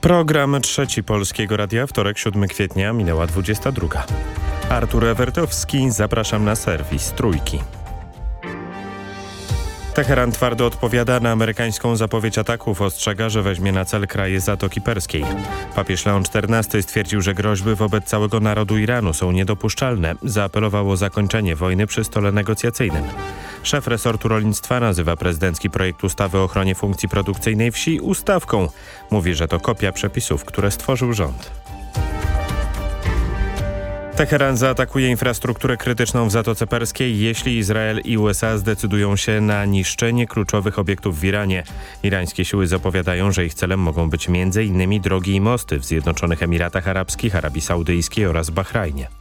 Program trzeci Polskiego Radia, wtorek 7 kwietnia, minęła 22. Artur Ewertowski, zapraszam na serwis Trójki. Teheran twardo odpowiada na amerykańską zapowiedź ataków, ostrzega, że weźmie na cel kraje Zatoki Perskiej. Papież Leon XIV stwierdził, że groźby wobec całego narodu Iranu są niedopuszczalne. Zaapelował o zakończenie wojny przy stole negocjacyjnym. Szef resortu rolnictwa nazywa prezydencki projekt ustawy o ochronie funkcji produkcyjnej wsi ustawką. Mówi, że to kopia przepisów, które stworzył rząd. Teheran zaatakuje infrastrukturę krytyczną w Zatoce Perskiej, jeśli Izrael i USA zdecydują się na niszczenie kluczowych obiektów w Iranie. Irańskie siły zapowiadają, że ich celem mogą być m.in. drogi i mosty w Zjednoczonych Emiratach Arabskich, Arabii Saudyjskiej oraz Bahrajnie.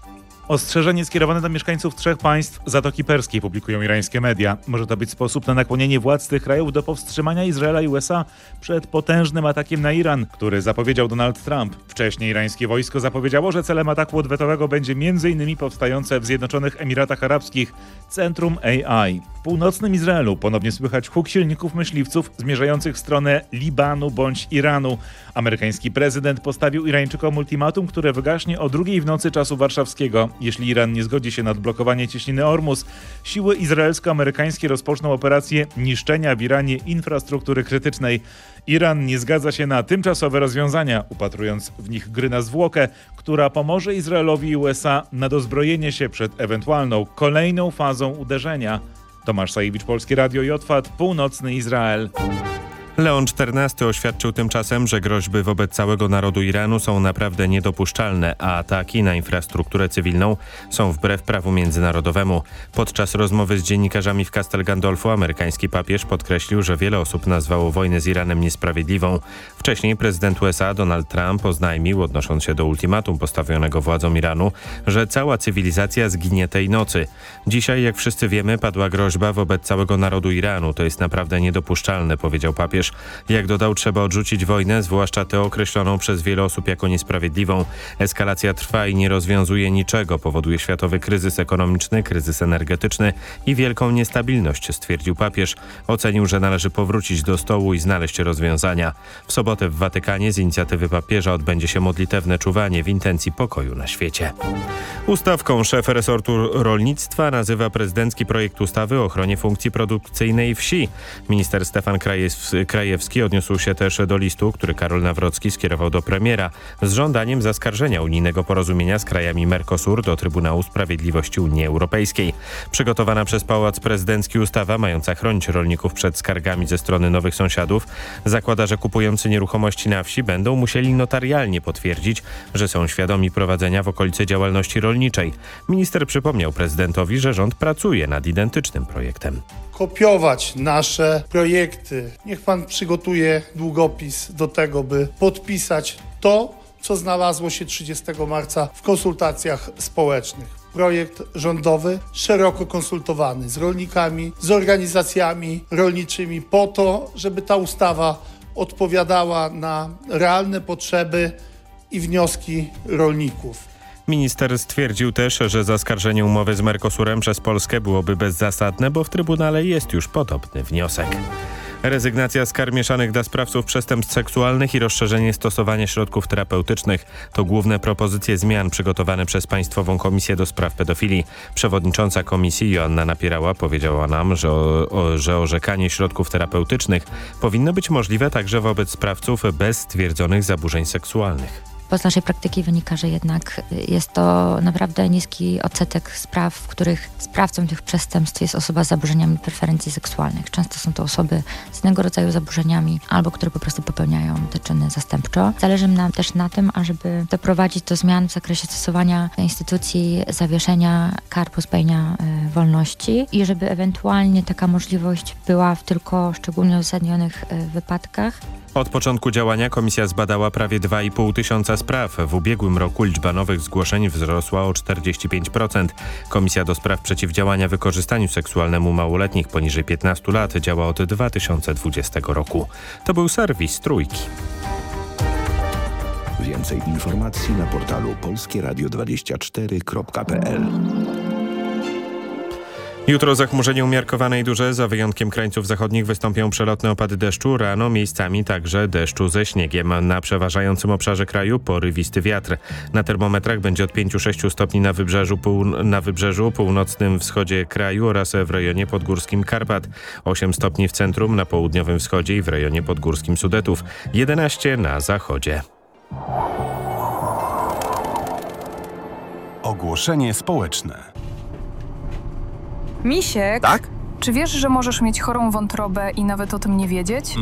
Ostrzeżenie skierowane do mieszkańców trzech państw Zatoki Perskiej publikują irańskie media. Może to być sposób na nakłonienie władz tych krajów do powstrzymania Izraela i USA przed potężnym atakiem na Iran, który zapowiedział Donald Trump. Wcześniej irańskie wojsko zapowiedziało, że celem ataku odwetowego będzie m.in. powstające w Zjednoczonych Emiratach Arabskich Centrum AI. W północnym Izraelu ponownie słychać huk silników myśliwców zmierzających w stronę Libanu bądź Iranu. Amerykański prezydent postawił Irańczykom ultimatum, które wygaśnie o drugiej w nocy czasu warszawskiego. Jeśli Iran nie zgodzi się na odblokowanie cieśniny Ormus, siły izraelsko-amerykańskie rozpoczną operację niszczenia w Iranie infrastruktury krytycznej. Iran nie zgadza się na tymczasowe rozwiązania, upatrując w nich gry na zwłokę, która pomoże Izraelowi i USA na dozbrojenie się przed ewentualną kolejną fazą uderzenia. Tomasz Sajewicz, Polskie Radio i Otwad, Północny Izrael. Leon XIV oświadczył tymczasem, że groźby wobec całego narodu Iranu są naprawdę niedopuszczalne, a ataki na infrastrukturę cywilną są wbrew prawu międzynarodowemu. Podczas rozmowy z dziennikarzami w Castel Gandolfo amerykański papież podkreślił, że wiele osób nazwało wojnę z Iranem niesprawiedliwą. Wcześniej prezydent USA Donald Trump oznajmił, odnosząc się do ultimatum postawionego władzom Iranu, że cała cywilizacja zginie tej nocy. Dzisiaj, jak wszyscy wiemy, padła groźba wobec całego narodu Iranu. To jest naprawdę niedopuszczalne, powiedział papież. Jak dodał, trzeba odrzucić wojnę, zwłaszcza tę określoną przez wiele osób jako niesprawiedliwą. Eskalacja trwa i nie rozwiązuje niczego. Powoduje światowy kryzys ekonomiczny, kryzys energetyczny i wielką niestabilność, stwierdził papież. Ocenił, że należy powrócić do stołu i znaleźć rozwiązania. W sobotę w Watykanie z inicjatywy papieża odbędzie się modlitewne czuwanie w intencji pokoju na świecie. Ustawką szef resortu rolnictwa nazywa prezydencki projekt ustawy o ochronie funkcji produkcyjnej wsi. Minister Stefan Krajewski Krajewski odniósł się też do listu, który Karol Nawrocki skierował do premiera z żądaniem zaskarżenia unijnego porozumienia z krajami Mercosur do Trybunału Sprawiedliwości Unii Europejskiej. Przygotowana przez Pałac Prezydencki ustawa mająca chronić rolników przed skargami ze strony nowych sąsiadów zakłada, że kupujący nieruchomości na wsi będą musieli notarialnie potwierdzić, że są świadomi prowadzenia w okolicy działalności rolniczej. Minister przypomniał prezydentowi, że rząd pracuje nad identycznym projektem kopiować nasze projekty. Niech pan przygotuje długopis do tego, by podpisać to, co znalazło się 30 marca w konsultacjach społecznych. Projekt rządowy szeroko konsultowany z rolnikami, z organizacjami rolniczymi po to, żeby ta ustawa odpowiadała na realne potrzeby i wnioski rolników. Minister stwierdził też, że zaskarżenie umowy z Mercosurem przez Polskę byłoby bezzasadne, bo w Trybunale jest już podobny wniosek. Rezygnacja z kar mieszanych dla sprawców przestępstw seksualnych i rozszerzenie stosowania środków terapeutycznych to główne propozycje zmian przygotowane przez Państwową Komisję do Spraw Pedofilii. Przewodnicząca komisji Joanna Napierała powiedziała nam, że, o, że orzekanie środków terapeutycznych powinno być możliwe także wobec sprawców bez stwierdzonych zaburzeń seksualnych. Bo z naszej praktyki wynika, że jednak jest to naprawdę niski odsetek spraw, w których sprawcą tych przestępstw jest osoba z zaburzeniami preferencji seksualnych. Często są to osoby z innego rodzaju zaburzeniami albo które po prostu popełniają te czyny zastępczo. Zależy nam też na tym, ażeby doprowadzić do zmian w zakresie stosowania instytucji zawieszenia kar pozbawienia y, wolności i żeby ewentualnie taka możliwość była w tylko szczególnie uzasadnionych y, wypadkach. Od początku działania komisja zbadała prawie 2,5 tysiąca spraw. W ubiegłym roku liczba nowych zgłoszeń wzrosła o 45%. Komisja do spraw przeciwdziałania wykorzystaniu seksualnemu małoletnich poniżej 15 lat działa od 2020 roku. To był serwis Trójki. Więcej informacji na portalu polskieradio24.pl Jutro zachmurzenie umiarkowane i duże. Za wyjątkiem krańców zachodnich wystąpią przelotne opady deszczu. Rano miejscami także deszczu ze śniegiem. Na przeważającym obszarze kraju porywisty wiatr. Na termometrach będzie od 5-6 stopni na wybrzeżu, pół, na wybrzeżu, północnym wschodzie kraju oraz w rejonie podgórskim Karpat. 8 stopni w centrum, na południowym wschodzie i w rejonie podgórskim Sudetów. 11 na zachodzie. Ogłoszenie społeczne. Misiek, Tak? czy wiesz, że możesz mieć chorą wątrobę i nawet o tym nie wiedzieć?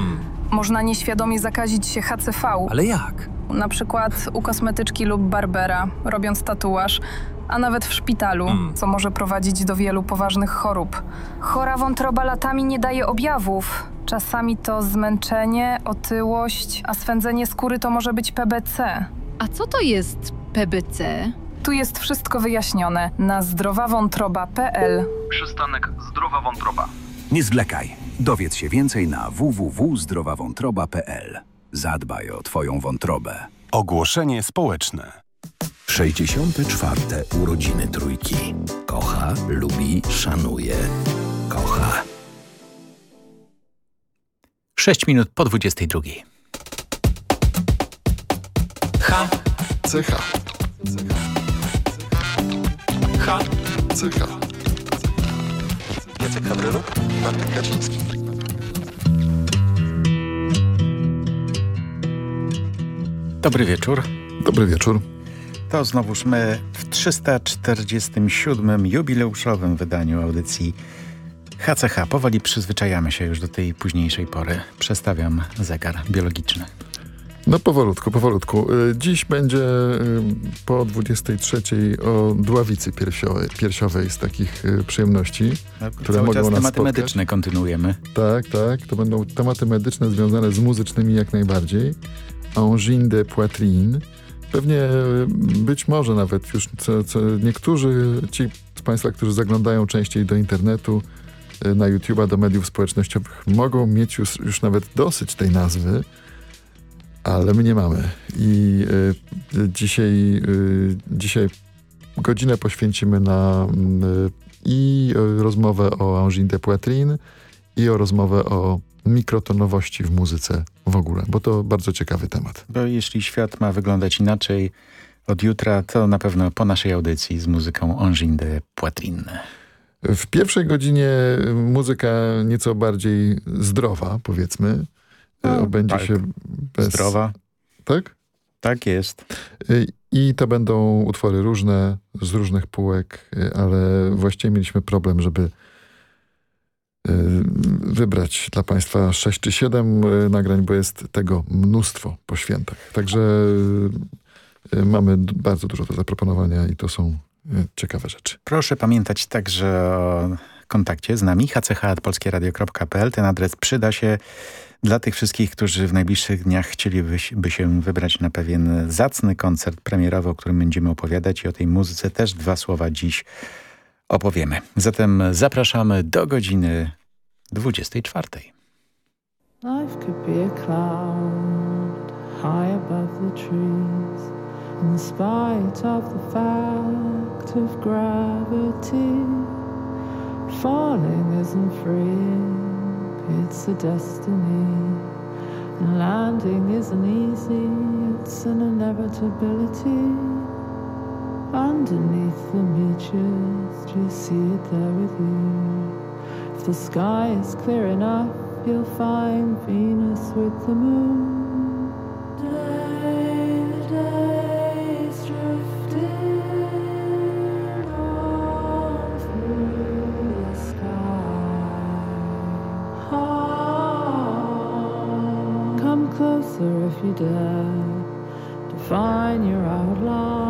Można nieświadomie zakazić się HCV, Ale jak? na przykład u kosmetyczki lub barbera, robiąc tatuaż, a nawet w szpitalu, co może prowadzić do wielu poważnych chorób. Chora wątroba latami nie daje objawów. Czasami to zmęczenie, otyłość, a swędzenie skóry to może być PBC. A co to jest PBC? Tu jest wszystko wyjaśnione na zdrowawątroba.pl. Przystanek Zdrowa Wątroba. Nie zwlekaj. Dowiedz się więcej na www.zdrowawątroba.pl. Zadbaj o Twoją wątrobę. Ogłoszenie społeczne. 64. urodziny trójki. Kocha, lubi, szanuje. Kocha. 6 minut po 22. H. Cecha. H. Jacek Hawryluk, Bartek Kaczyński. Dobry wieczór. Dobry wieczór. To znowuż my w 347. jubileuszowym wydaniu audycji HCH. Powoli przyzwyczajamy się już do tej późniejszej pory. Przestawiam zegar biologiczny. No powolutku, powolutku. Y, Dziś będzie y, po 23 o dławicy piersiowej, piersiowej z takich y, przyjemności, No, które mogą czas nas tematy spotkać. medyczne kontynuujemy. Tak, tak. To będą tematy medyczne związane z muzycznymi jak najbardziej. Angine de poitrine. Pewnie być może nawet już co, co niektórzy ci z Państwa, którzy zaglądają częściej do internetu, na YouTube'a, do mediów społecznościowych, mogą mieć już, już nawet dosyć tej nazwy, ale my nie mamy. I y, dzisiaj, y, dzisiaj godzinę poświęcimy na y, i rozmowę o Angine de poitrine, i o rozmowę o mikrotonowości w muzyce w ogóle, bo to bardzo ciekawy temat. Bo jeśli świat ma wyglądać inaczej od jutra, to na pewno po naszej audycji z muzyką Angine de Poitrine. W pierwszej godzinie muzyka nieco bardziej zdrowa, powiedzmy. No, Obędzie tak. się bez... Zdrowa. Tak? Tak jest. Y, I to będą utwory różne, z różnych półek, y, ale właściwie mieliśmy problem, żeby wybrać dla Państwa 6 czy 7 y, nagrań, bo jest tego mnóstwo po świętach. Także mamy bardzo dużo do zaproponowania i to są ciekawe rzeczy. Proszę pamiętać także o kontakcie z nami hch.polskieradio.pl. Ten adres przyda się dla tych wszystkich, którzy w najbliższych dniach chcieliby się- wybrać na pewien zacny koncert premierowy, o którym będziemy opowiadać i o tej muzyce też dwa słowa dziś opowiemy. Zatem zapraszamy do godziny 24. Life could be a cloud high above the trees, in spite of the fact of gravity. Falling isn't free, it's a destiny. And landing isn't easy, it's an inevitability. Underneath the beaches, do you see it there with you? If the sky is clear enough, you'll find Venus with the moon. You dare. Define your outline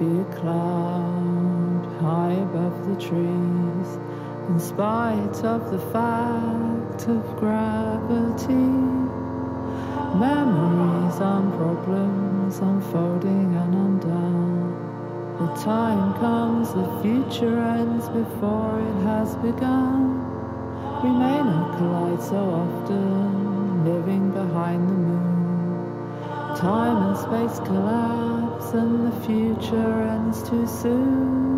be a cloud high above the trees, in spite of the fact of gravity. Memories and problems unfolding and undone. The time comes, the future ends before it has begun. We may not collide so often, living behind the moon. Time and space collapse, and the future ends too soon.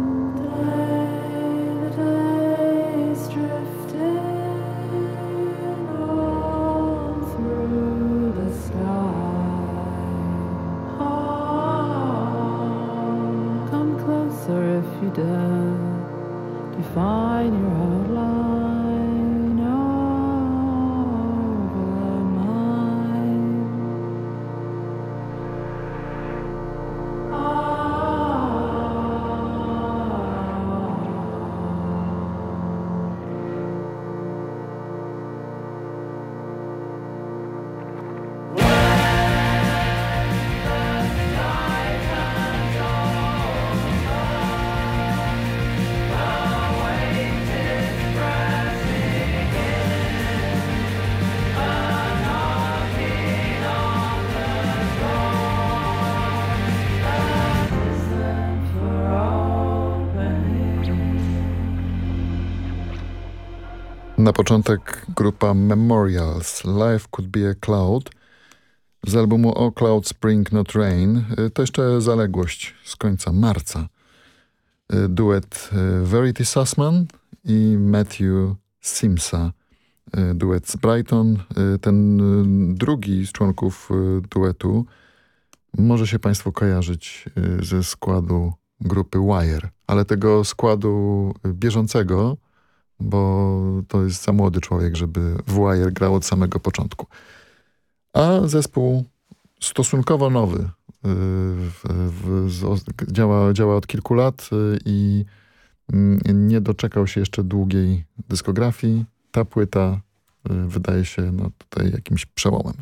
Na początek grupa Memorials, Life Could Be a Cloud z albumu O Cloud Spring Not Rain. Y, To jeszcze zaległość z końca marca. Y, Duet y, Verity Sussman i Matthew Simsa. Duet z Brighton. Ten drugi z członków duetu może się Państwu kojarzyć ze składu grupy Wire, ale tego składu bieżącego bo to jest za młody człowiek, żeby Wire grał od samego początku. A zespół stosunkowo nowy. y, w, w, działa, działa od kilku lat y, i mm, nie doczekał się jeszcze długiej dyskografii. Ta płyta y, wydaje się no, tutaj jakimś przełomem.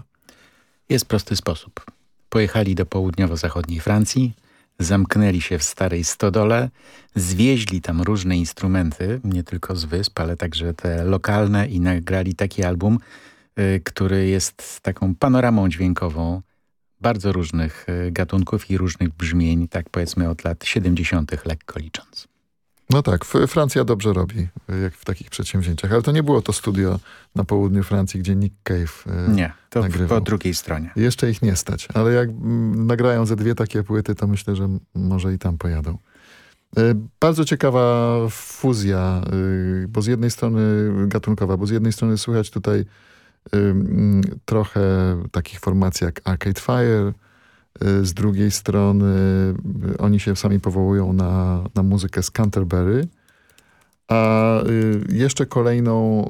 Jest prosty sposób. Pojechali do południowo-zachodniej Francji, zamknęli się w starej stodole, zwieźli tam różne instrumenty, nie tylko z wysp, ale także te lokalne i nagrali taki album, y, który jest taką panoramą dźwiękową bardzo różnych y, gatunków i różnych brzmień, tak powiedzmy od lat 70. lekko licząc. No tak, Francja dobrze robi, y, jak w takich przedsięwzięciach, ale to nie było to studio na południu Francji, gdzie Nick Cave y, Nie, to nagrywał. po drugiej stronie. Jeszcze ich nie stać, ale jak mm, nagrają ze dwie takie płyty, to myślę, że m- może i tam pojadą. Y, Bardzo ciekawa fuzja, y, bo z jednej strony gatunkowa, bo z jednej strony słychać tutaj y, trochę takich formacji jak Arcade Fire, z drugiej strony y, oni się sami powołują na, na muzykę z Canterbury, a y, jeszcze kolejną,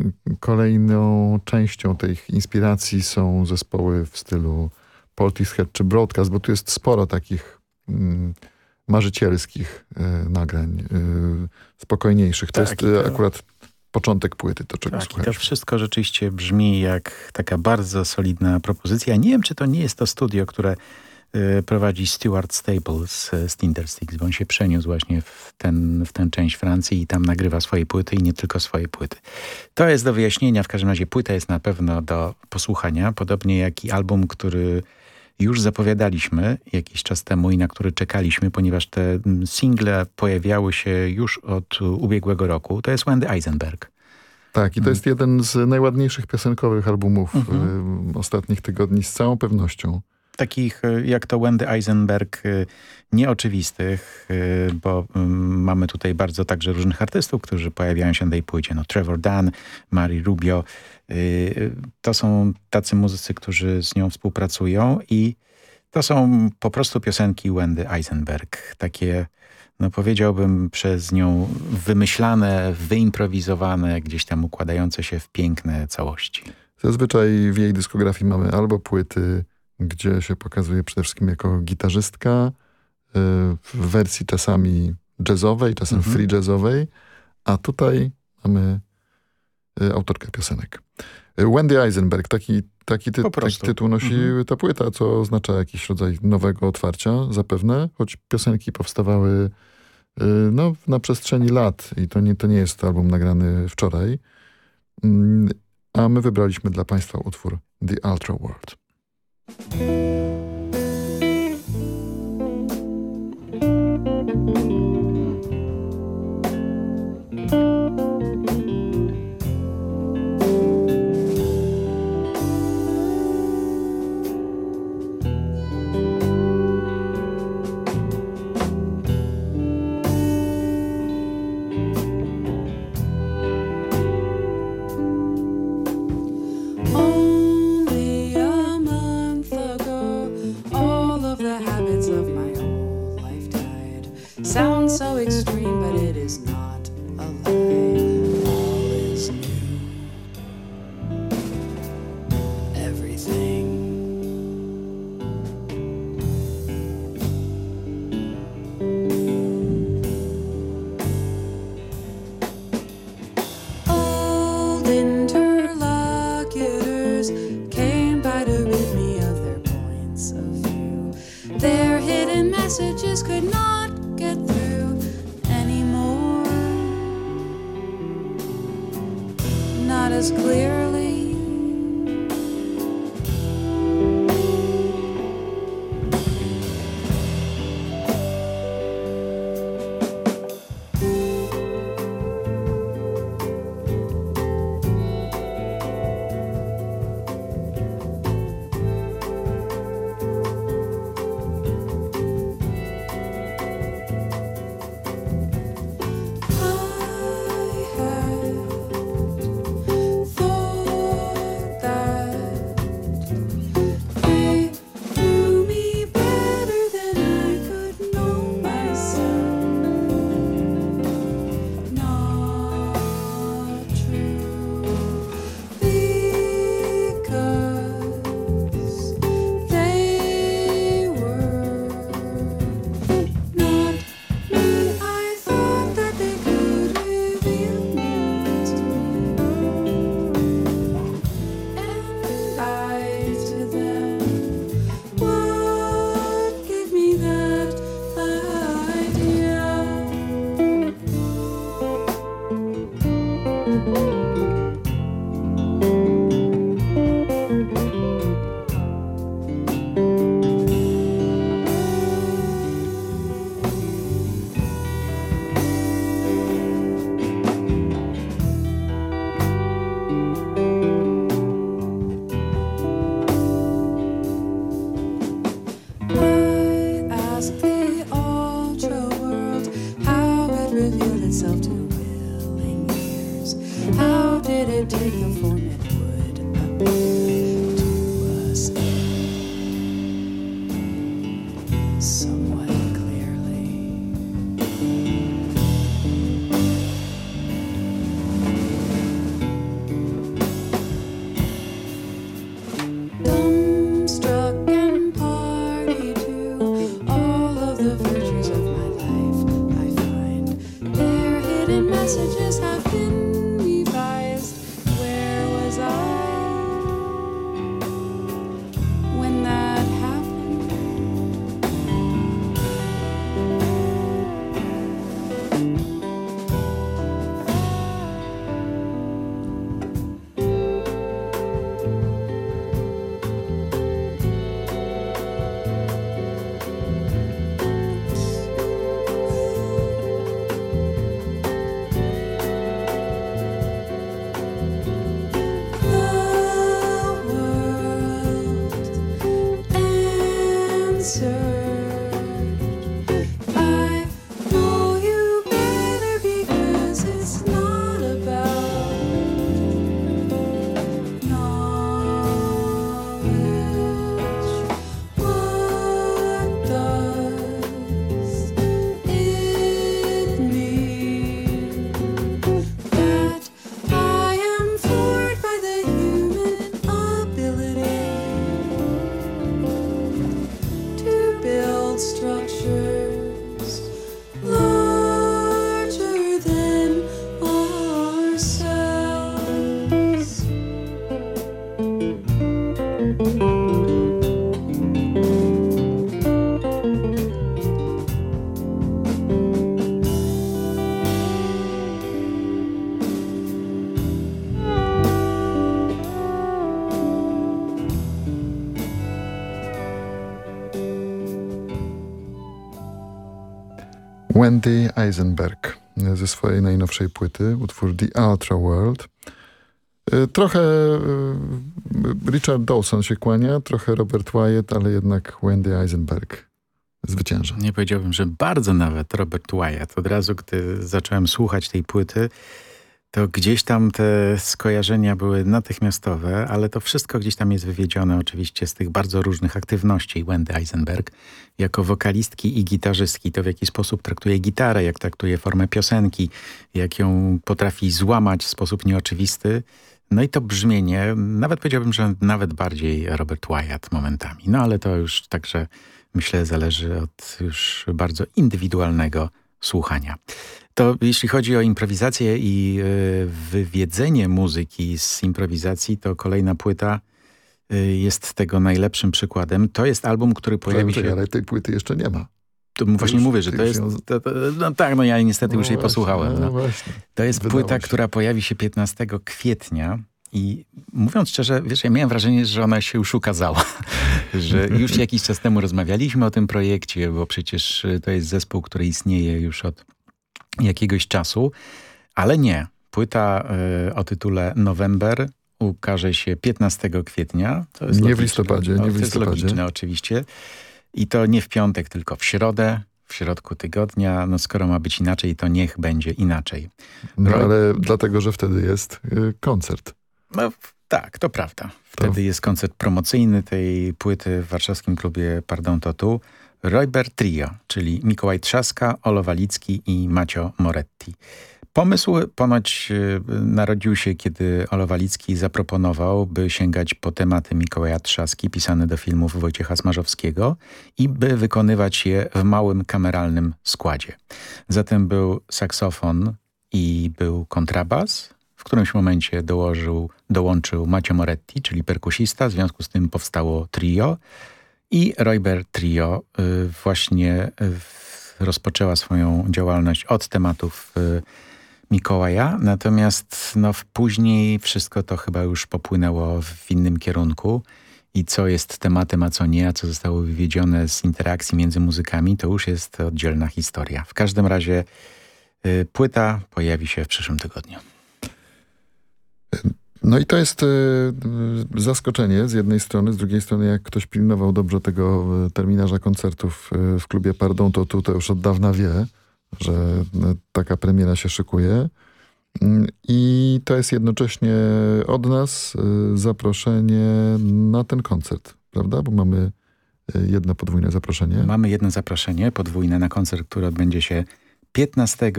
y, kolejną częścią tych inspiracji są zespoły w stylu Portishead czy Broadcast, bo tu jest sporo takich mm, marzycielskich y, nagrań, y, spokojniejszych. To Tak, jest y, to- akurat początek płyty, to czego Tak, i to wszystko rzeczywiście brzmi jak taka bardzo solidna propozycja. Nie wiem, czy to nie jest to studio, które y, prowadzi Stuart Staples y, z Tindersticks, bo on się przeniósł właśnie w, ten, w tę część Francji i tam nagrywa swoje płyty i nie tylko swoje płyty. To jest do wyjaśnienia, w każdym razie płyta jest na pewno do posłuchania, podobnie jak i album, który już zapowiadaliśmy jakiś czas temu i na który czekaliśmy, ponieważ te mm, single pojawiały się już od ubiegłego roku. To jest Wendy Eisenberg. Tak, i to jest jeden z najładniejszych piosenkowych albumów Mhm. y, ostatnich tygodni, z całą pewnością. takich y, jak to Wendy Eisenberg y, nieoczywistych, bo ym, mamy tutaj bardzo także różnych artystów, którzy pojawiają się na tej płycie. No, Trevor Dunn, Mary Rubio. Y, To są tacy muzycy, którzy z nią współpracują i to są po prostu piosenki Wendy Eisenberg. Takie, no powiedziałbym, przez nią wymyślane, wyimprowizowane, gdzieś tam układające się w piękne całości. Zazwyczaj w jej dyskografii mamy albo płyty, gdzie się pokazuje przede wszystkim jako gitarzystka, y, w wersji czasami jazzowej, czasem Mhm. free jazzowej, a tutaj mamy y, autorkę piosenek. Wendy Eisenberg, taki, taki, ty, taki tytuł nosi mhm. ta płyta, co oznacza jakiś rodzaj nowego otwarcia zapewne, choć piosenki powstawały y, no, na przestrzeni lat i to nie, to nie jest album nagrany wczoraj. Mm, a my wybraliśmy dla Państwa utwór The Ultra World. So. Wendy Eisenberg ze swojej najnowszej płyty, utwór The Ultra World. Y, trochę y, Richard Dawson się kłania, trochę Robert Wyatt, ale jednak Wendy Eisenberg zwycięża. Nie powiedziałbym, że bardzo nawet Robert Wyatt. Od razu, gdy zacząłem słuchać tej płyty, to gdzieś tam te skojarzenia były natychmiastowe, ale to wszystko gdzieś tam jest wywiedzione oczywiście z tych bardzo różnych aktywności Wendy Eisenberg. Jako wokalistki i gitarzystki, to w jaki sposób traktuje gitarę, jak traktuje formę piosenki, jak ją potrafi złamać w sposób nieoczywisty. No i to brzmienie, nawet powiedziałbym, że nawet bardziej Robert Wyatt momentami. No ale to już także myślę zależy od już bardzo indywidualnego słuchania. To jeśli chodzi o improwizację i y, wywiedzenie muzyki z improwizacji, to kolejna płyta y, jest tego najlepszym przykładem. To jest album, który pojawi się... Ale tej płyty jeszcze nie ma. To właśnie już, mówię, że to jest... Ją... To, to, no tak, no ja niestety no już jej właśnie, posłuchałem. No. Właśnie. To jest Wydało płyta, się. która pojawi się 15 kwietnia i mówiąc szczerze, wiesz, ja miałem wrażenie, że ona się już ukazała. że już jakiś czas temu rozmawialiśmy o tym projekcie, bo przecież to jest zespół, który istnieje już od jakiegoś czasu, ale nie. Płyta y, o tytule November ukaże się 15 kwietnia. To jest Nie w logiczne. listopadzie, nie No, w To jest listopadzie. logiczne oczywiście. I to nie w piątek, tylko w środę, w środku tygodnia. No skoro ma być inaczej, to niech będzie inaczej. No Roy- ale dlatego, że wtedy jest y, koncert. No tak, to prawda. Wtedy jest koncert promocyjny tej płyty w warszawskim klubie Pardon to tu. Royber Trio, czyli Mikołaj Trzaska, Olo Walicki i Macio Moretti. Pomysł ponoć y, narodził się, kiedy Olo Walicki zaproponował, by sięgać po tematy Mikołaja Trzaski pisane do filmów Wojciecha Smarzowskiego i by wykonywać je w małym kameralnym składzie. Zatem był saksofon i był kontrabas. W którymś momencie dołożył, dołączył Macio Moretti, czyli perkusista. W związku z tym powstało trio. I Royber Trio y, właśnie y, rozpoczęła swoją działalność od tematów y, Mikołaja, natomiast no, później wszystko to chyba już popłynęło w innym kierunku i co jest tematem, a co nie, a co zostało wywiedzione z interakcji między muzykami, to już jest oddzielna historia. W każdym razie płyta pojawi się w przyszłym tygodniu. No i to jest y, zaskoczenie z jednej strony, z drugiej strony jak ktoś pilnował dobrze tego y, terminarza koncertów y, w klubie Pardon, to tu to już od dawna wie, że taka premiera się szykuje. Mm, I to jest jednocześnie od nas zaproszenie na ten koncert, prawda? Bo mamy jedno podwójne zaproszenie. Mamy jedno zaproszenie podwójne na koncert, który odbędzie się 15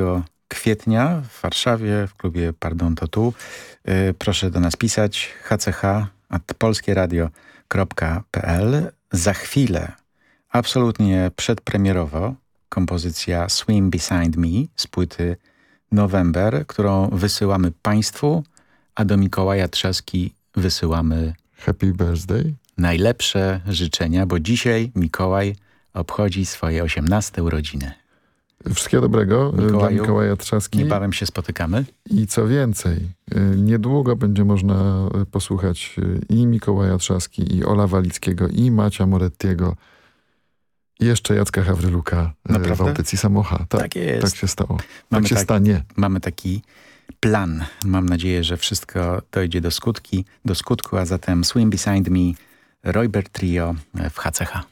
kwietnia w Warszawie w klubie Pardon to tu. Y, Proszę do nas pisać hch.polskieradio.pl Za chwilę, absolutnie przedpremierowo, kompozycja Swim Beside Me z płyty November, którą wysyłamy Państwu, a do Mikołaja Trzaski wysyłamy Happy birthday. najlepsze życzenia, bo dzisiaj Mikołaj obchodzi swoje 18 urodziny. Wszystkiego dobrego dla Mikołaju, Mikołaja Trzaski. Niebawem się spotykamy. I co więcej, y, niedługo będzie można y, posłuchać i Mikołaja Trzaski, i Ola Walickiego, i Macia Morettiego, i jeszcze Jacka Hawryluka y, w Naprawdę? audycji Samocha. Tak, Tak jest. tak się stało. Mamy tak się tak- stanie. Mamy taki plan. Mam nadzieję, że wszystko dojdzie do, skutki, do skutku, a zatem Swim Beside Me, Royber Trio w HCH.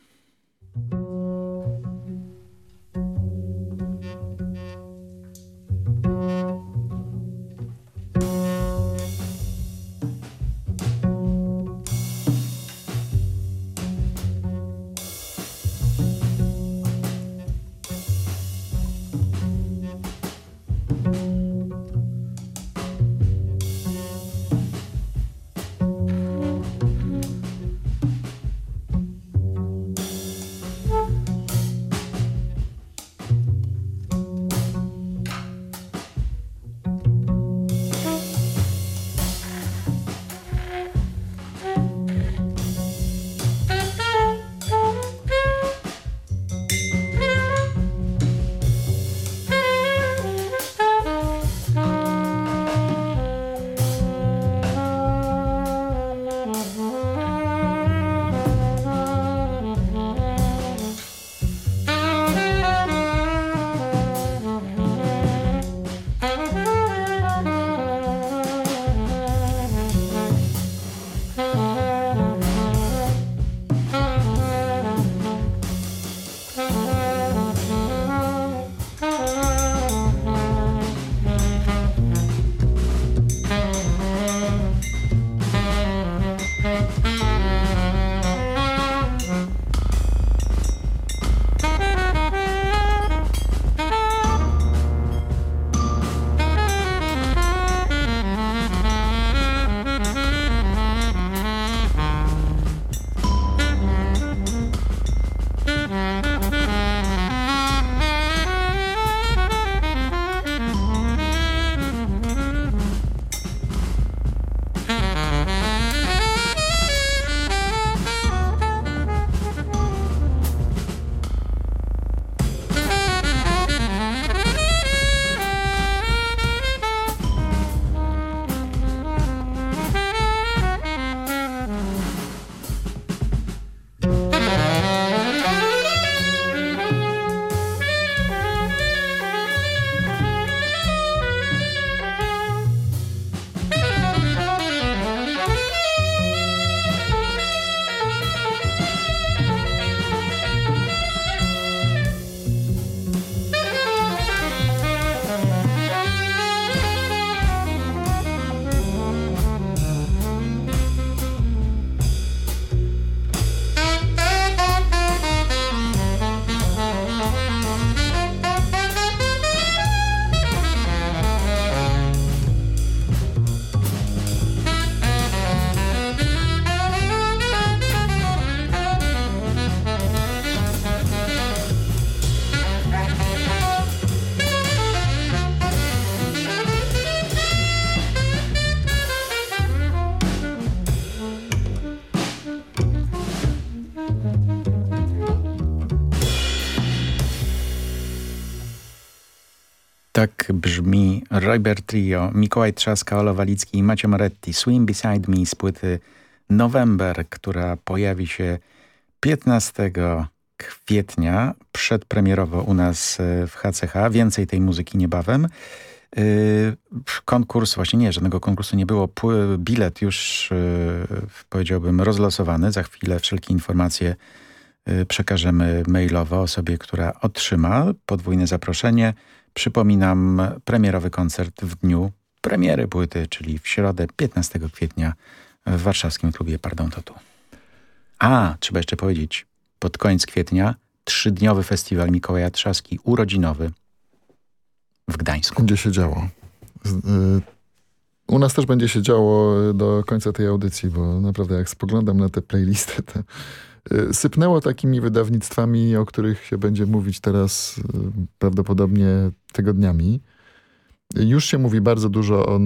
Royber Trio, Mikołaj Trzaska, Olo Walicki i Macio Moretti. Swim Beside Me z płyty November, która pojawi się 15 kwietnia, przedpremierowo u nas e, w HCH. Więcej tej muzyki niebawem. Yy, konkurs, właśnie nie, żadnego konkursu nie było. Bilet już yy, powiedziałbym rozlosowany. Za chwilę wszelkie informacje przekażemy mailowo osobie, która otrzyma podwójne zaproszenie. Przypominam, premierowy koncert w dniu premiery płyty, czyli w środę 15 kwietnia w warszawskim klubie Pardon Totu. A, trzeba jeszcze powiedzieć, pod koniec kwietnia trzydniowy festiwal Mikołaja Trzaski urodzinowy w Gdańsku. Będzie się działo. U nas też będzie się działo do końca tej audycji, bo naprawdę jak spoglądam na tę playlistę, to y, sypnęło takimi wydawnictwami, o których się będzie mówić teraz y, prawdopodobnie tygodniami. Już się mówi bardzo dużo o,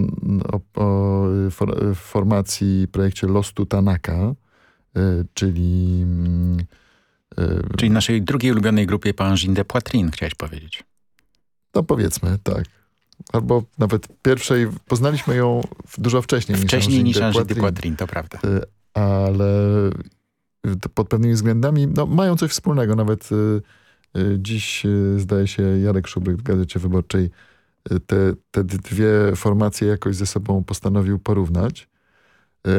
o, o formacji, projekcie Lostu Tanaka, y, czyli... Czyli naszej drugiej ulubionej grupie Pangin de Poitrine, chciałeś powiedzieć. No powiedzmy, tak. Albo nawet pierwszej, poznaliśmy ją dużo wcześniej. Wcześniej niż Angers de Poitrine, to prawda. Y, ale pod pewnymi względami no, mają coś wspólnego. Nawet y, y, dziś zdaje się Jarek Szubryk w Gazecie Wyborczej te, te dwie formacje jakoś ze sobą postanowił porównać.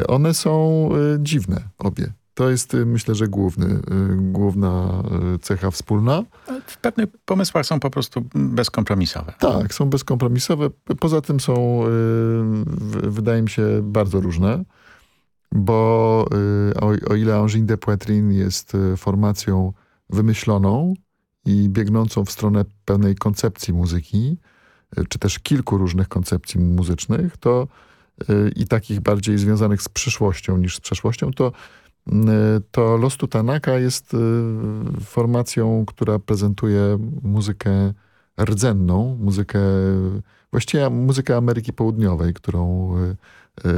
One są dziwne, obie. To jest y, myślę, że główny, y, główna y, cecha wspólna. W pewnych pomysłach są po prostu bezkompromisowe. Tak, są bezkompromisowe. Poza tym są, wydaje mi się, bardzo różne. Bo o, o ile Angine de Poitrine jest formacją wymyśloną i biegnącą w stronę pełnej koncepcji muzyki, czy też kilku różnych koncepcji muzycznych, to i takich bardziej związanych z przyszłością niż z przeszłością, to to Los Tutanaka jest y, formacją, która prezentuje muzykę rdzenną, muzykę, właściwie muzykę Ameryki Południowej, którą y, y,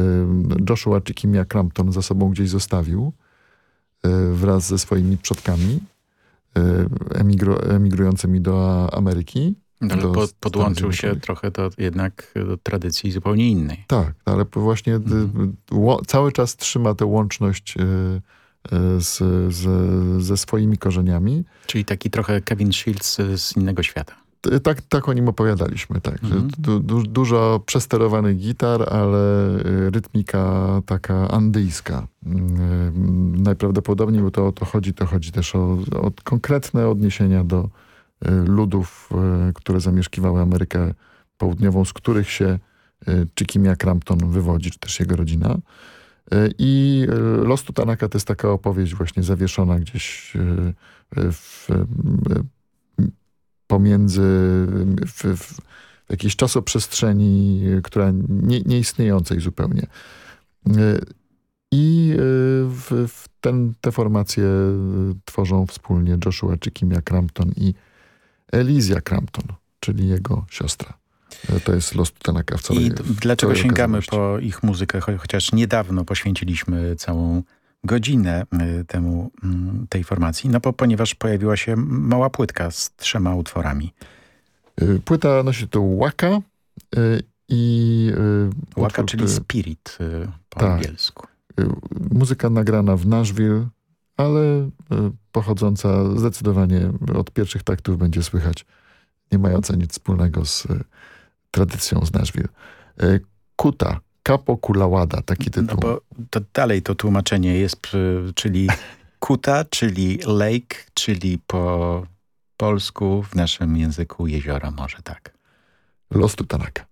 Joshua Chickimia Crampton za sobą gdzieś zostawił wraz ze swoimi przodkami emigru emigrującymi do Ameryki. No, ale po, podłączył się trochę do, jednak do tradycji zupełnie innej. Tak, ale właśnie mhm. cały czas trzyma tę łączność z, z, ze swoimi korzeniami. Czyli taki trochę Kevin Shields z innego świata. Tak, tak o nim opowiadaliśmy, tak. Mhm. Du, du, dużo przesterowanych gitar, ale y, rytmika taka andyjska. Najprawdopodobniej, bo to o to chodzi, to chodzi też o, o konkretne odniesienia do, Y, ludów, y, które zamieszkiwały Amerykę Południową, z których się y, Chickimia Crampton wywodzi, czy też jego rodzina. I Los Tutanaka to jest taka opowieść właśnie zawieszona gdzieś w, pomiędzy w, w jakiejś czasoprzestrzeni, która nie, nieistniejącej zupełnie. I w, w ten, te formacje tworzą wspólnie Joshua Chickimia Crampton i Elizia Crampton, czyli jego siostra. E, to jest los Tutanaka w całej I dlaczego sięgamy po ich muzykę, chociaż niedawno poświęciliśmy całą godzinę e, temu, mm, tej formacji? No bo ponieważ pojawiła się mała płytka z trzema utworami. E, płyta nosi to Waka i... Waka, czyli Spirit po tak. angielsku. Muzyka nagrana w Nashville ale pochodząca zdecydowanie od pierwszych taktów będzie słychać, nie mająca nic wspólnego z tradycją z Nashville. Kuta, Capo Kulawada, taki no tytuł. No bo to dalej to tłumaczenie jest, czyli Kuta, czyli lake, czyli po polsku w naszym języku jeziora może tak. Los Tutanaka.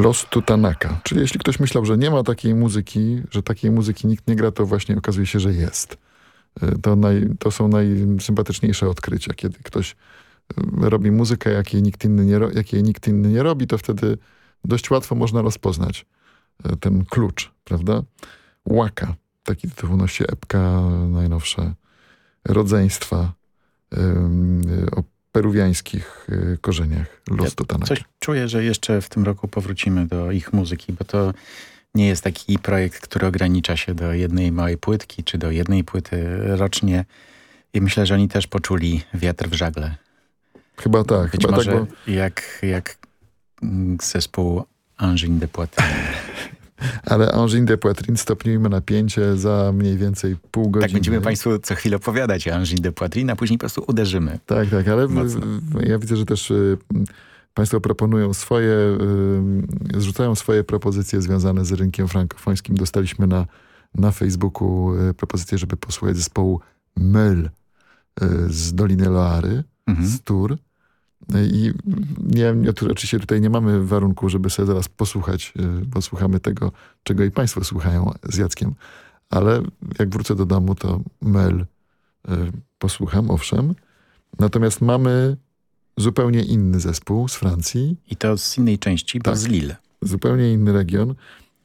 Los Tutanaka. Czyli jeśli ktoś myślał, że nie ma takiej muzyki, że takiej muzyki nikt nie gra, to właśnie okazuje się, że jest. Y, To, naj, to są najsympatyczniejsze odkrycia, kiedy ktoś y, robi muzykę, jakiej nikt, inny nie, jakiej nikt inny nie robi, to wtedy dość łatwo można rozpoznać y, ten klucz, prawda? Łaka, taki tytuł nosi epka najnowsza, rodzeństwa peruwiańskich y, korzeniach Los Tutanaka. Coś czuję, że jeszcze w tym roku powrócimy do ich muzyki, bo to nie jest taki projekt, który ogranicza się do jednej małej płytki, czy do jednej płyty rocznie. I myślę, że oni też poczuli wiatr w żagle. Chyba tak. Być chyba może tak, bo... jak, jak zespół Angine de Poitrine. Ale Angine de Poitrine stopniujmy napięcie za mniej więcej pół godziny. Tak będziemy Państwu co chwilę opowiadać o Angine de Poitrine, a później po prostu uderzymy. Tak, tak, ale Mocno. ja widzę, że też y, Państwo proponują swoje, y, zrzucają swoje propozycje związane z rynkiem frankofońskim. Dostaliśmy na, na Facebooku y, propozycję, żeby posłuchać zespołu Mel y, z Doliny Loary, z Tour. I nie, oczywiście tutaj nie mamy warunku, żeby sobie zaraz posłuchać, y, bo słuchamy tego, czego i Państwo słuchają z Jackiem. Ale jak wrócę do domu, to Mel y, posłucham, owszem. Natomiast mamy zupełnie inny zespół z Francji. I to z innej części, bo z Lille. Zupełnie inny region.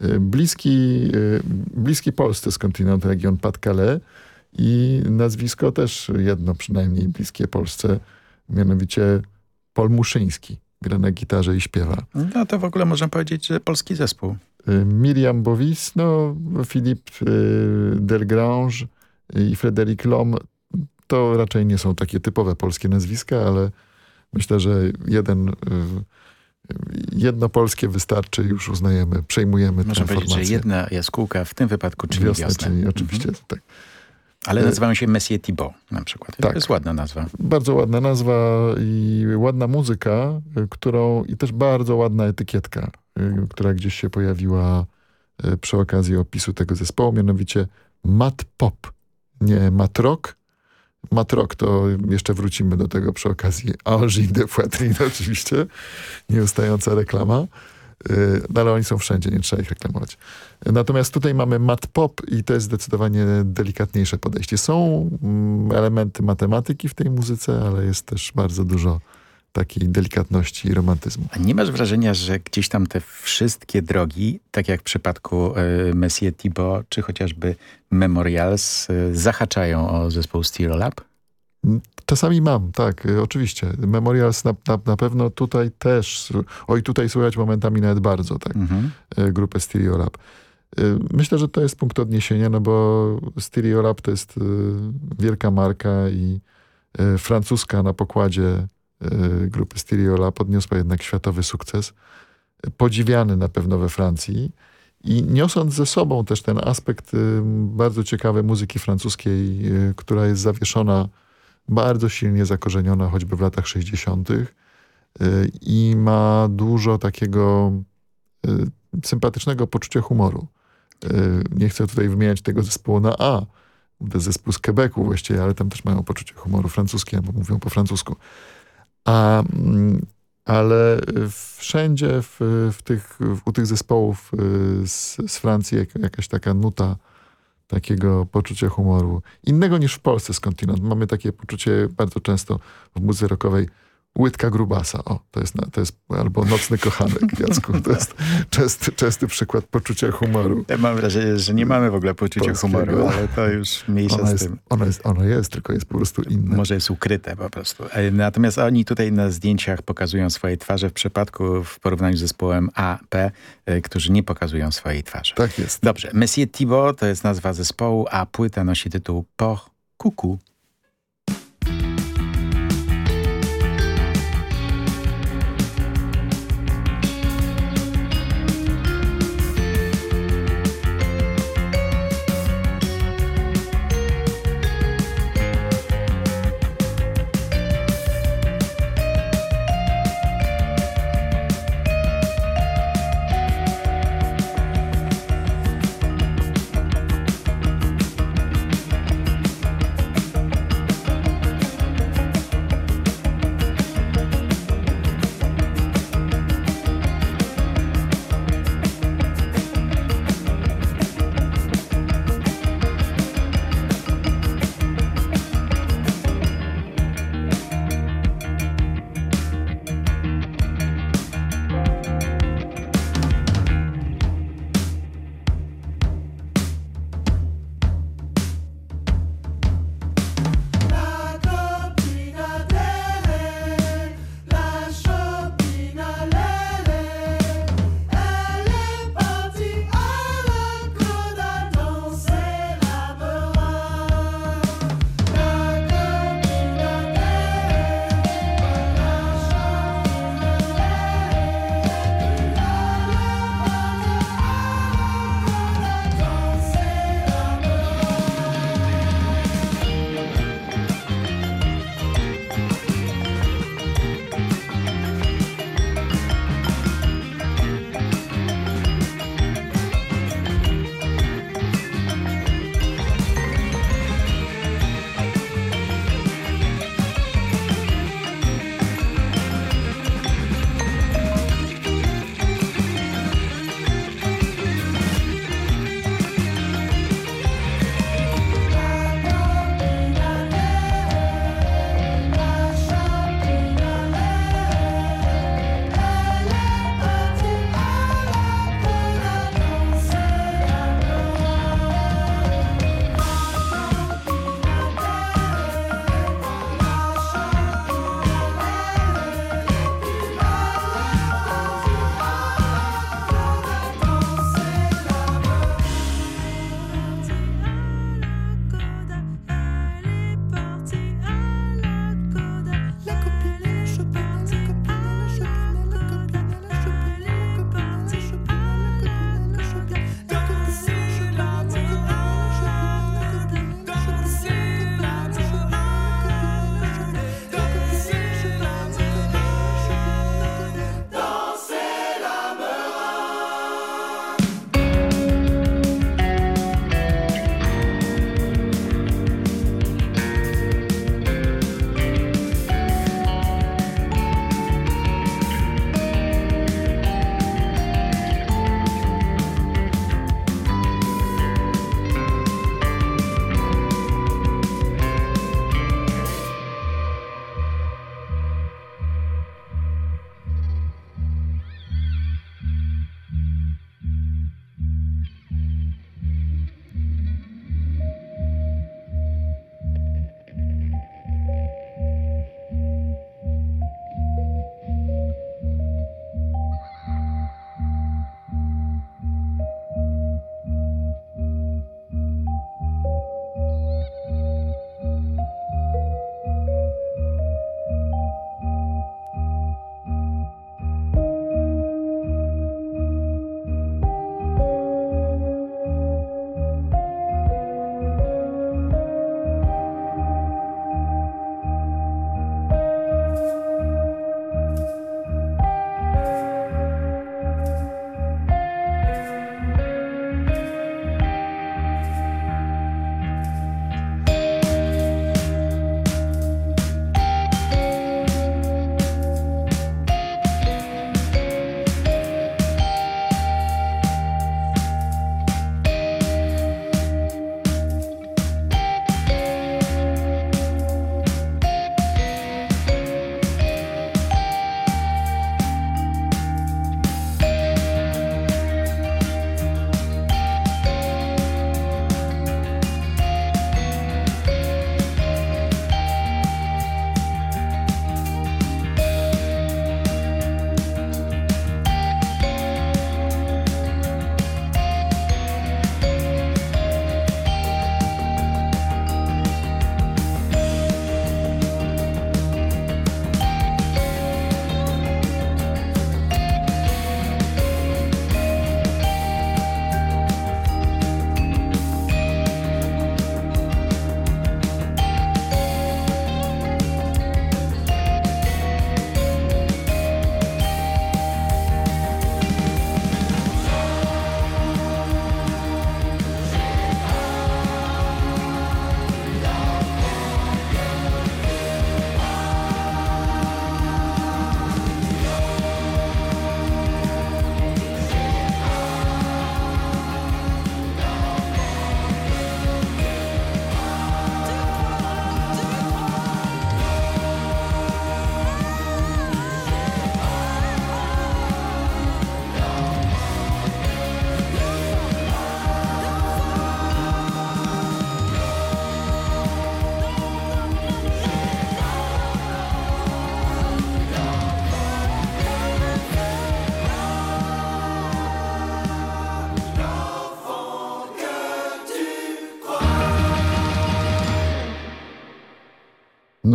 Y, Bliski, bliski Polsce skądinąd region Pas-de-Calais i nazwisko też jedno przynajmniej bliskie Polsce, mianowicie Paul Muszyński. Gra na gitarze i śpiewa. No to w ogóle można powiedzieć, że polski zespół. Y, Miriam Bovis, no, Philippe y, Delgrange i Frédéric Lom to raczej nie są takie typowe polskie nazwiska, ale myślę, że jeden, y, jedno polskie wystarczy, już uznajemy, przejmujemy tę Można powiedzieć, że jedna jaskółka w tym wypadku czyli Wiosnę, wiosnę. czyli oczywiście, tak. Ale E, nazywają się Messier Thibault na przykład. Tak. To jest ładna nazwa. Bardzo ładna nazwa i ładna muzyka, y, którą i też bardzo ładna etykietka, y, która gdzieś się pojawiła y, przy okazji opisu tego zespołu, mianowicie mat pop, nie mat rock. Mat rock to jeszcze wrócimy do tego przy okazji Angine de Poitrine oczywiście, nieustająca reklama. Y, No ale oni są wszędzie, nie trzeba ich reklamować. Natomiast tutaj mamy mat pop i to jest zdecydowanie delikatniejsze podejście. Są mm, elementy matematyki w tej muzyce, ale jest też bardzo dużo takiej delikatności i romantyzmu. A nie masz wrażenia, że gdzieś tam te wszystkie drogi, tak jak w przypadku y, Messier czy chociażby Memorials, y, zahaczają o zespół Steel Lab? Czasami mam, tak, y, oczywiście. Memorials na, na, na pewno tutaj też, oj tutaj słychać momentami nawet bardzo, tak, y, grupę Stereolab. Y, Myślę, że to jest punkt odniesienia, no bo Stereolab to jest wielka marka i francuska na pokładzie grupy Stereolab odniosła jednak światowy sukces. Podziwiany na pewno we Francji i niosąc ze sobą też ten aspekt bardzo ciekawy muzyki francuskiej, która jest zawieszona bardzo silnie zakorzeniona choćby w latach 60. y, i ma dużo takiego y, sympatycznego poczucia humoru. Y, Nie chcę tutaj wymieniać tego zespołu na A, to zespół z Quebecu właściwie, ale tam też mają poczucie humoru francuskie, bo mówią po francusku. A, mm, ale wszędzie w, w tych, u tych zespołów z, z Francji jak, jakaś taka nuta takiego poczucia humoru. Innego niż w Polsce skądinąd. Mamy takie poczucie bardzo często w muzyce rockowej łydka grubasa. O, to jest, to jest albo nocny kochanek, Jacku. To jest częsty, częsty przykład poczucia humoru. Ja mam wrażenie, że nie mamy w ogóle poczucia Polskiego. humoru, ale to już mniejsza Ono z jest, tym. ono, jest, ono jest, tylko jest po prostu inne. Może jest ukryte po prostu. E, Natomiast oni tutaj na zdjęciach pokazują swoje twarze w przypadku, w porównaniu z zespołem AP, e, którzy nie pokazują swojej twarzy. Tak jest. Dobrze. Messier Thibault to jest nazwa zespołu, a płyta nosi tytuł Por Cuckoo.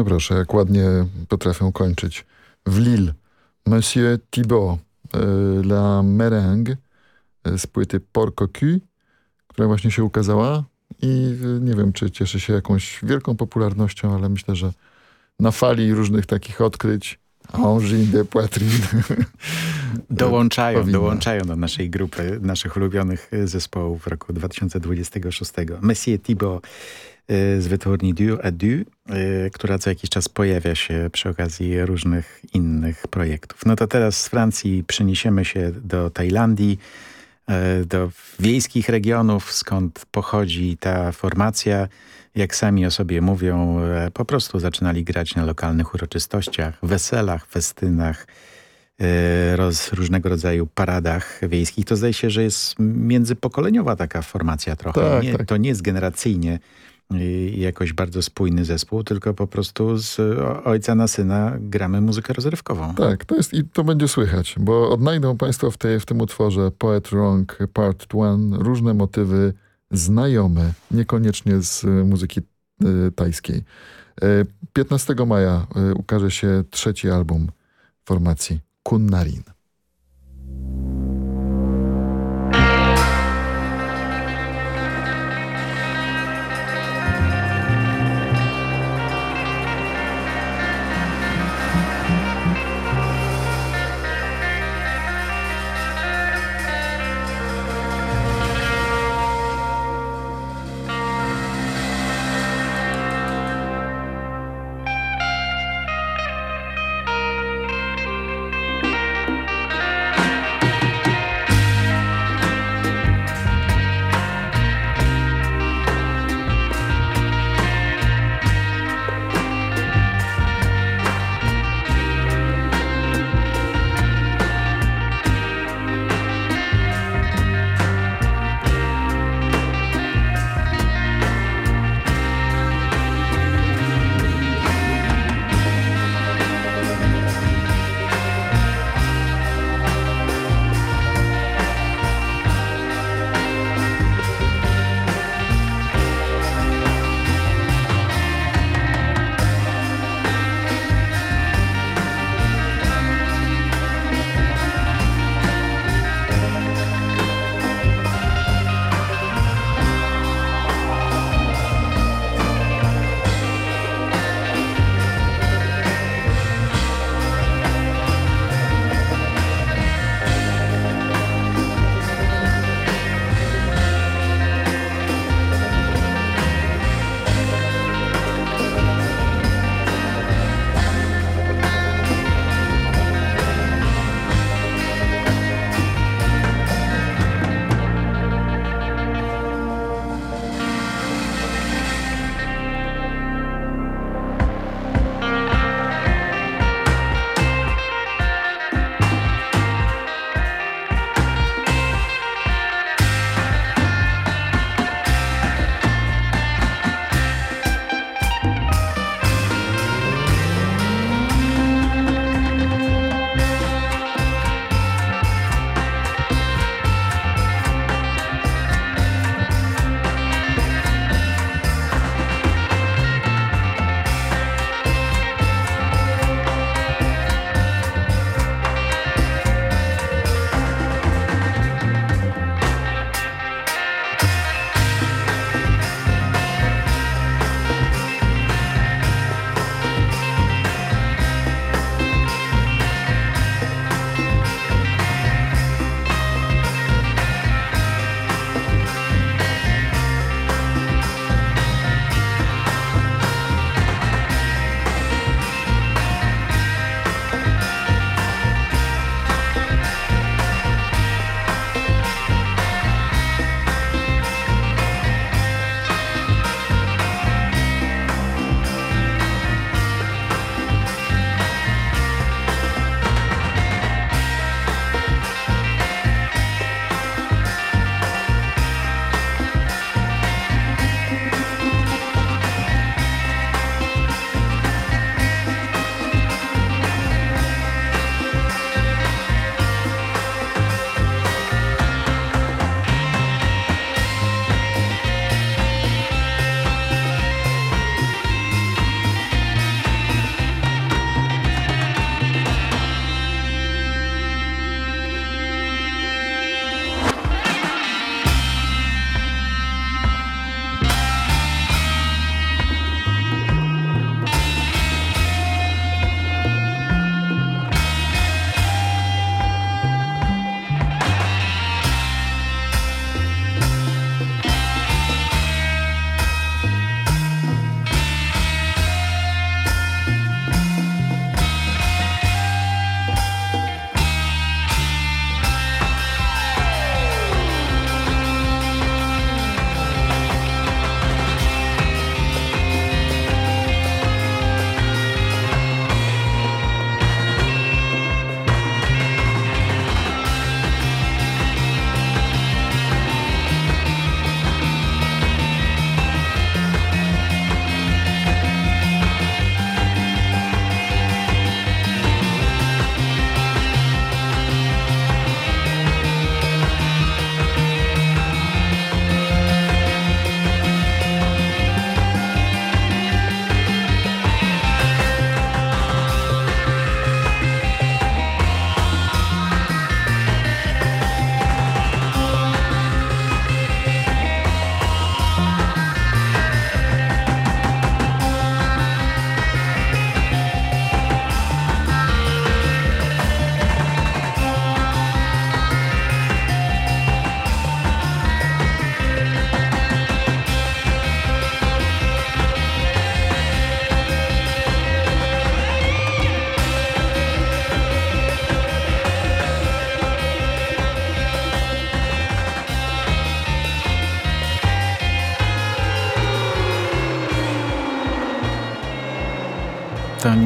No proszę, jak ładnie potrafią kończyć. W Lille, Monsieur Thibault, y, La Merengue y, z płyty Porco Q, która właśnie się ukazała i y, nie wiem, czy cieszy się jakąś wielką popularnością, ale myślę, że na fali różnych takich odkryć Angine de Poitrine. Dołączają, Powinna. dołączają do naszej grupy, naszych ulubionych zespołów roku 2026. Messier Thibault z wytwórni Du à Du, y, która co jakiś czas pojawia się przy okazji różnych innych projektów. No to teraz z Francji przeniesiemy się do Tajlandii, y, do wiejskich regionów, skąd pochodzi ta formacja. Jak sami o sobie mówią, e, po prostu zaczynali grać na lokalnych uroczystościach, weselach, festynach, roz, różnego rodzaju paradach wiejskich. To zdaje się, że jest międzypokoleniowa taka formacja trochę. Tak, nie, tak. To nie jest generacyjnie y, jakoś bardzo spójny zespół, tylko po prostu z ojca na syna gramy muzykę rozrywkową. Tak, to jest i to będzie słychać, bo odnajdą Państwo w, tej, w tym utworze Poet Wrong Part 1 różne motywy znajome, niekoniecznie z y, muzyki y, tajskiej. Y, 15 maja y, ukaże się trzeci album formacji Kunnarin.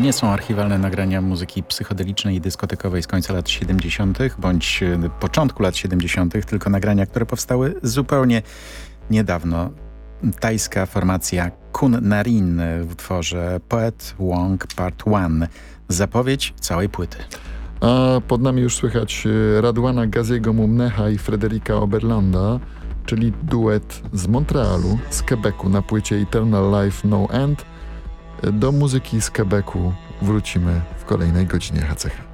Nie są archiwalne nagrania muzyki psychodelicznej i dyskotekowej z końca lat 70. bądź e, początku lat 70., tylko nagrania, które powstały zupełnie niedawno. Tajska formacja Kun Narin w utworze Poet Wong Part 1. Zapowiedź całej płyty. A pod nami już słychać e, Radwana Gaziego Mumnecha i Frederika Oberlanda, czyli duet z Montrealu, z Quebecu na płycie Eternal Life No End. Do muzyki z Quebecu wrócimy w kolejnej godzinie HCH.